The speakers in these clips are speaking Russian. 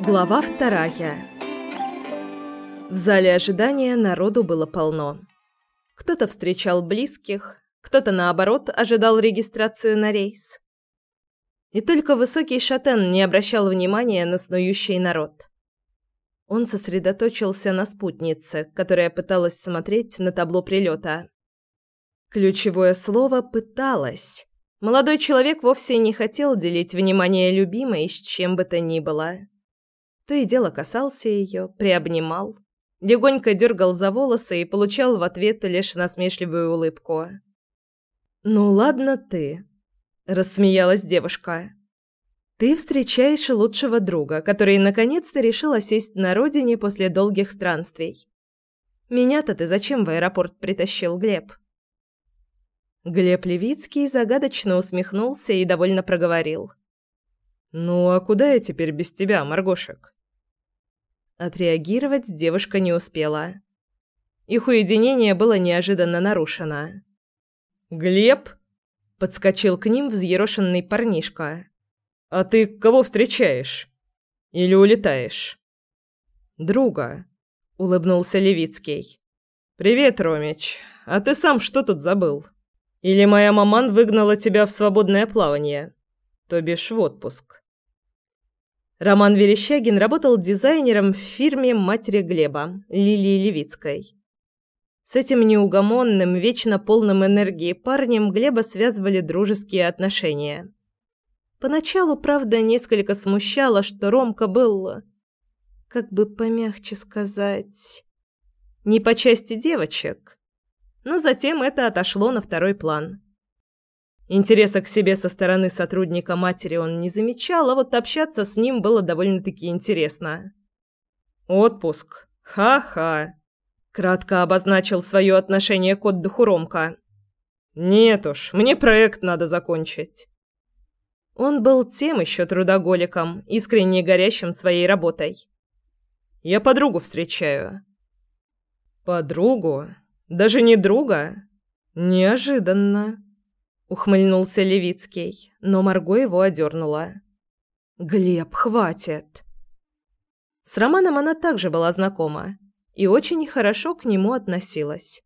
Глава вторая. В зале ожидания народу было полно. Кто-то встречал близких, кто-то, наоборот, ожидал регистрацию на рейс. И только высокий шатен не обращал внимания на снующий народ. Он сосредоточился на спутнице, которая пыталась смотреть на табло прилета. Ключевое слово «пыталась». Молодой человек вовсе не хотел делить внимание любимой с чем бы то ни было. То и дело касался ее, приобнимал, легонько дергал за волосы и получал в ответ лишь насмешливую улыбку. «Ну ладно ты», – рассмеялась девушка. «Ты встречаешь лучшего друга, который наконец-то решил осесть на родине после долгих странствий. Меня-то ты зачем в аэропорт притащил, Глеб?» Глеб Левицкий загадочно усмехнулся и довольно проговорил. «Ну а куда я теперь без тебя, Маргошек?» Отреагировать девушка не успела. Их уединение было неожиданно нарушено. «Глеб?» – подскочил к ним взъерошенный парнишка. «А ты кого встречаешь? Или улетаешь?» «Друга», – улыбнулся Левицкий. «Привет, Ромич. А ты сам что тут забыл? Или моя маман выгнала тебя в свободное плавание? То бишь в отпуск?» Роман Верещагин работал дизайнером в фирме матери Глеба, Лилии Левицкой. С этим неугомонным, вечно полным энергии парнем Глеба связывали дружеские отношения. Поначалу, правда, несколько смущало, что Ромка был, как бы помягче сказать, не по части девочек, но затем это отошло на второй план. Интереса к себе со стороны сотрудника матери он не замечал, а вот общаться с ним было довольно-таки интересно. «Отпуск. Ха-ха!» – кратко обозначил свое отношение к отдыху Ромка. «Нет уж, мне проект надо закончить». Он был тем еще трудоголиком, искренне горящим своей работой. «Я подругу встречаю». «Подругу? Даже не друга?» «Неожиданно» ухмыльнулся Левицкий, но Марго его одернула. Глеб, хватит. С Романом она также была знакома и очень хорошо к нему относилась.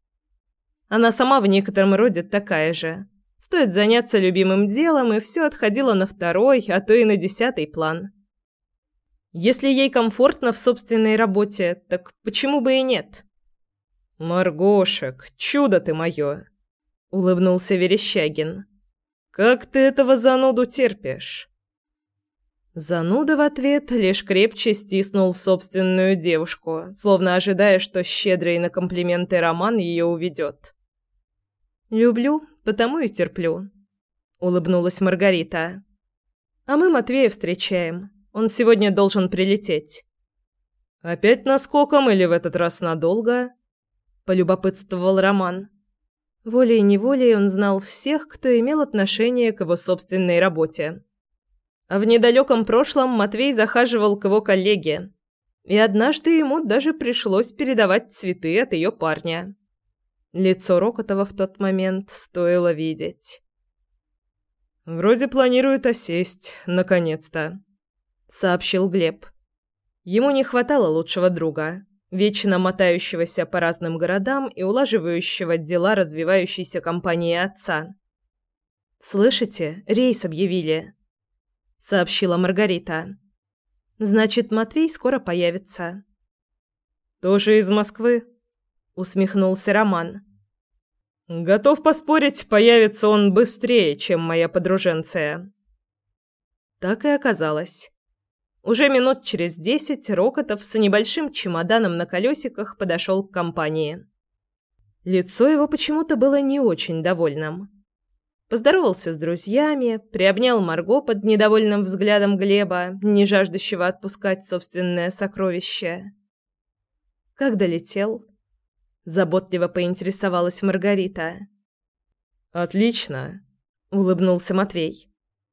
Она сама в некотором роде такая же. Стоит заняться любимым делом, и все отходило на второй, а то и на десятый план. Если ей комфортно в собственной работе, так почему бы и нет? «Маргошек, чудо ты мое!» — улыбнулся Верещагин. «Как ты этого зануду терпишь?» Зануда в ответ лишь крепче стиснул собственную девушку, словно ожидая, что щедрый на комплименты Роман ее уведет. «Люблю, потому и терплю», — улыбнулась Маргарита. «А мы Матвея встречаем. Он сегодня должен прилететь». «Опять наскоком или в этот раз надолго?» — полюбопытствовал Роман. Волей-неволей он знал всех, кто имел отношение к его собственной работе. А в недалеком прошлом Матвей захаживал к его коллеге. И однажды ему даже пришлось передавать цветы от ее парня. Лицо Рокотова в тот момент стоило видеть. «Вроде планирует осесть, наконец-то», — сообщил Глеб. Ему не хватало лучшего друга вечно мотающегося по разным городам и улаживающего дела развивающейся компании отца. «Слышите, рейс объявили», — сообщила Маргарита. «Значит, Матвей скоро появится». «Тоже из Москвы?» — усмехнулся Роман. «Готов поспорить, появится он быстрее, чем моя подруженция». Так и оказалось. Уже минут через десять Рокотов с небольшим чемоданом на колесиках подошел к компании. Лицо его почему-то было не очень довольным. Поздоровался с друзьями, приобнял Марго под недовольным взглядом Глеба, не жаждущего отпускать собственное сокровище. «Как долетел?» – заботливо поинтересовалась Маргарита. «Отлично», – улыбнулся Матвей.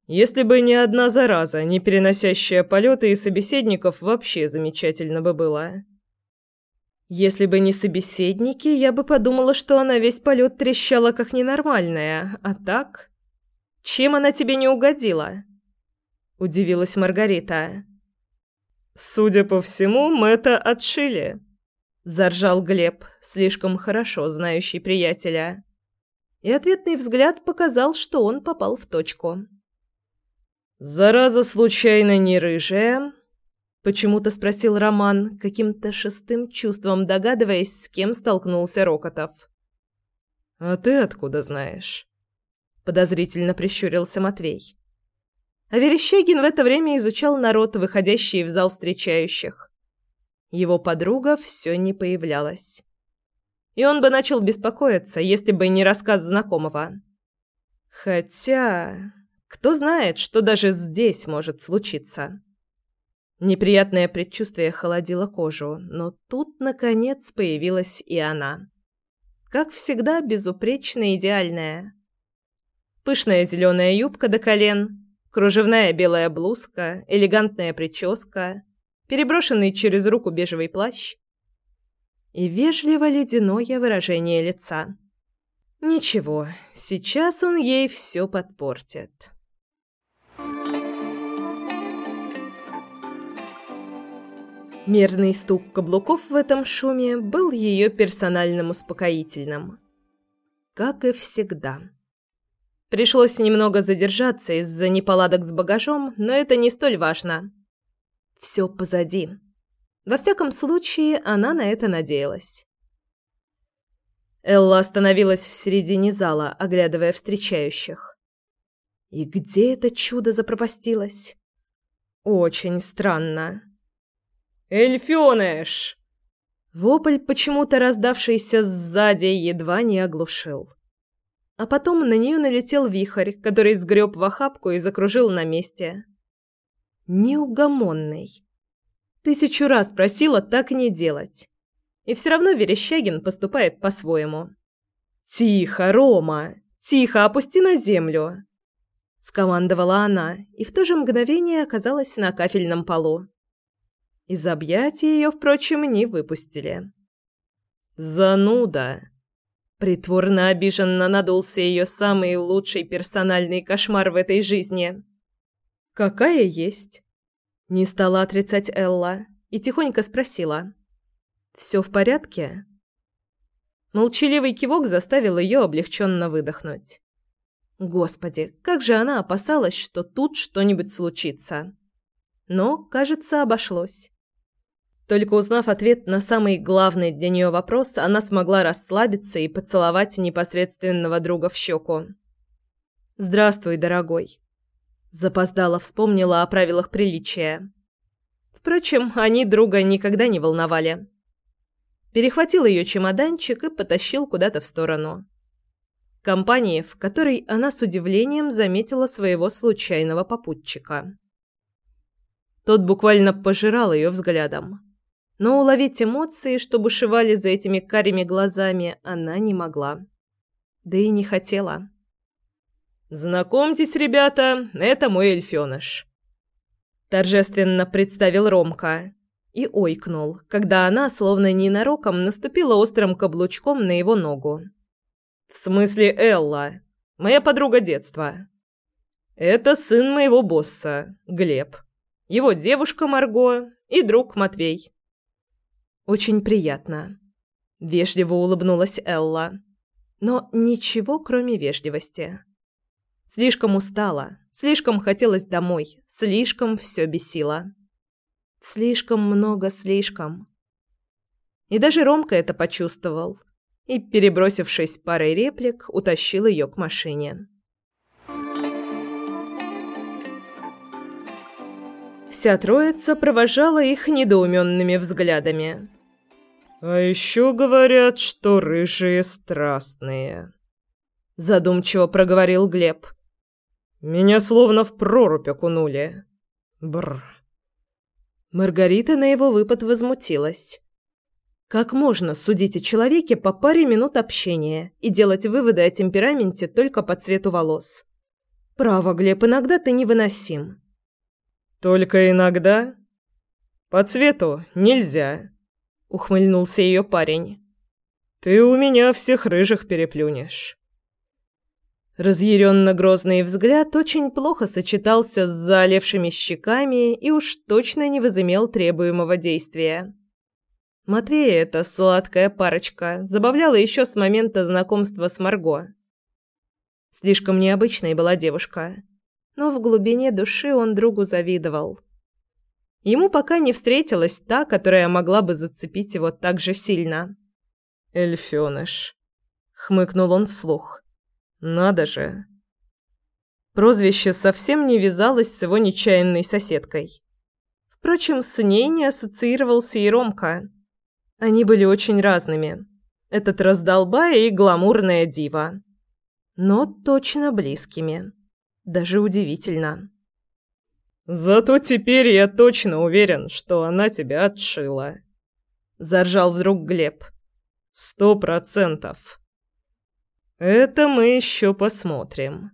Если бы не одна зараза, не переносящая полеты и собеседников, вообще замечательно бы было. Если бы не собеседники, я бы подумала, что она весь полет трещала как ненормальная, а так... Чем она тебе не угодила?» Удивилась Маргарита. «Судя по всему, мы это отшили», – заржал Глеб, слишком хорошо знающий приятеля. И ответный взгляд показал, что он попал в точку. «Зараза случайно не рыжая?» Почему-то спросил Роман, каким-то шестым чувством догадываясь, с кем столкнулся Рокотов. «А ты откуда знаешь?» Подозрительно прищурился Матвей. А Верещагин в это время изучал народ, выходящий в зал встречающих. Его подруга все не появлялась. И он бы начал беспокоиться, если бы не рассказ знакомого. Хотя, кто знает, что даже здесь может случиться. Неприятное предчувствие холодило кожу, но тут, наконец, появилась и она. Как всегда, безупречно идеальная. Пышная зеленая юбка до колен, кружевная белая блузка, элегантная прическа, переброшенный через руку бежевый плащ и вежливо-ледяное выражение лица. Ничего, сейчас он ей все подпортит. Мерный стук каблуков в этом шуме был ее персональным успокоительным. Как и всегда. Пришлось немного задержаться из-за неполадок с багажом, но это не столь важно. Все позади. Во всяком случае, она на это надеялась. Элла остановилась в середине зала, оглядывая встречающих. И где это чудо запропастилось? Очень странно. «Эльфёныш!» Вопль, почему-то раздавшийся сзади, едва не оглушил. А потом на нее налетел вихрь, который сгреб в охапку и закружил на месте. Неугомонный. Тысячу раз просила так не делать. И все равно Верещагин поступает по-своему. «Тихо, Рома! Тихо, опусти на землю!» Скомандовала она, и в то же мгновение оказалась на кафельном полу. Из объятий ее, впрочем, не выпустили. «Зануда!» Притворно обиженно надулся ее самый лучший персональный кошмар в этой жизни. «Какая есть?» Не стала отрицать Элла и тихонько спросила. «Все в порядке?» Молчаливый кивок заставил ее облегченно выдохнуть. Господи, как же она опасалась, что тут что-нибудь случится. Но, кажется, обошлось. Только узнав ответ на самый главный для нее вопрос, она смогла расслабиться и поцеловать непосредственного друга в щеку. «Здравствуй, дорогой». Запоздала вспомнила о правилах приличия. Впрочем, они друга никогда не волновали. Перехватил ее чемоданчик и потащил куда-то в сторону. Компании, в которой она с удивлением заметила своего случайного попутчика. Тот буквально пожирал ее взглядом но уловить эмоции, что бушевали за этими карими глазами, она не могла. Да и не хотела. «Знакомьтесь, ребята, это мой эльфёныш», – торжественно представил Ромка и ойкнул, когда она, словно ненароком, наступила острым каблучком на его ногу. «В смысле Элла, моя подруга детства. Это сын моего босса, Глеб, его девушка Марго и друг Матвей». «Очень приятно», – вежливо улыбнулась Элла. Но ничего, кроме вежливости. Слишком устала, слишком хотелось домой, слишком все бесило. Слишком много слишком. И даже Ромка это почувствовал и, перебросившись парой реплик, утащил ее к машине. Вся троица провожала их недоуменными взглядами. «А еще говорят, что рыжие страстные», – задумчиво проговорил Глеб. «Меня словно в прорубь окунули. Бр. Маргарита на его выпад возмутилась. Как можно судить о человеке по паре минут общения и делать выводы о темпераменте только по цвету волос? Право, Глеб, иногда ты невыносим. Только иногда? По цвету нельзя. — ухмыльнулся ее парень. «Ты у меня всех рыжих переплюнешь». Разъяренно-грозный взгляд очень плохо сочетался с заолевшими щеками и уж точно не возымел требуемого действия. Матвея эта сладкая парочка забавляла еще с момента знакомства с Марго. Слишком необычной была девушка, но в глубине души он другу завидовал. Ему пока не встретилась та, которая могла бы зацепить его так же сильно. «Эльфёныш», — хмыкнул он вслух. «Надо же». Прозвище совсем не вязалось с его нечаянной соседкой. Впрочем, с ней не ассоциировался и Ромка. Они были очень разными. Этот раздолбая и гламурная дива. Но точно близкими. Даже удивительно. «Зато теперь я точно уверен, что она тебя отшила», — заржал вдруг Глеб. «Сто процентов». «Это мы еще посмотрим».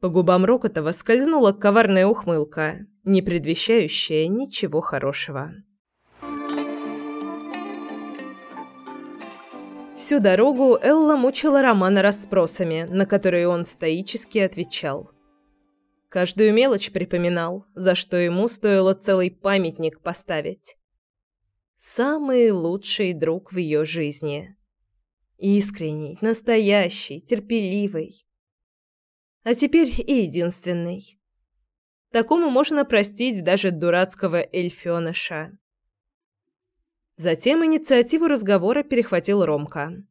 По губам Рокотова скользнула коварная ухмылка, не предвещающая ничего хорошего. Всю дорогу Элла мучила Романа расспросами, на которые он стоически отвечал. Каждую мелочь припоминал, за что ему стоило целый памятник поставить. Самый лучший друг в ее жизни. Искренний, настоящий, терпеливый. А теперь и единственный. Такому можно простить даже дурацкого эльфёныша. Затем инициативу разговора перехватил Ромка.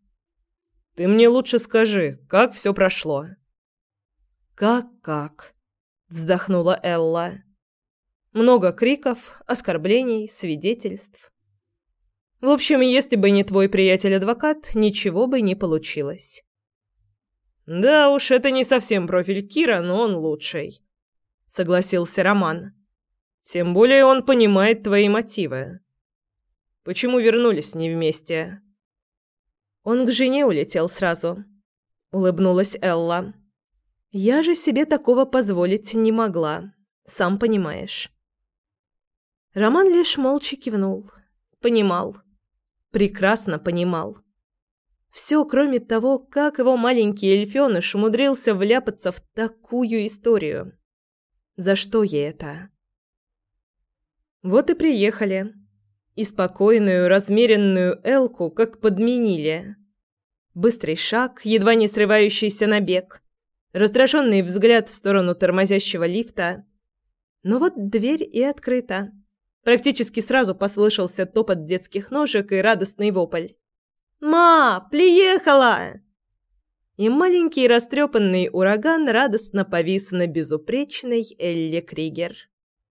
«Ты мне лучше скажи, как все прошло?» «Как-как?» – вздохнула Элла. «Много криков, оскорблений, свидетельств. В общем, если бы не твой приятель-адвокат, ничего бы не получилось». «Да уж, это не совсем профиль Кира, но он лучший», — согласился Роман. «Тем более он понимает твои мотивы. Почему вернулись не вместе?» «Он к жене улетел сразу», — улыбнулась Элла. «Я же себе такого позволить не могла, сам понимаешь». Роман лишь молча кивнул. Понимал. Прекрасно понимал. Все, кроме того, как его маленький эльфёныш умудрился вляпаться в такую историю. За что ей это? Вот и приехали и спокойную, размеренную Элку как подменили. Быстрый шаг, едва не срывающийся на бег, раздраженный взгляд в сторону тормозящего лифта. Но вот дверь и открыта. Практически сразу послышался топот детских ножек и радостный вопль. «Ма, приехала!» И маленький растрепанный ураган радостно повис на безупречной Элле Кригер.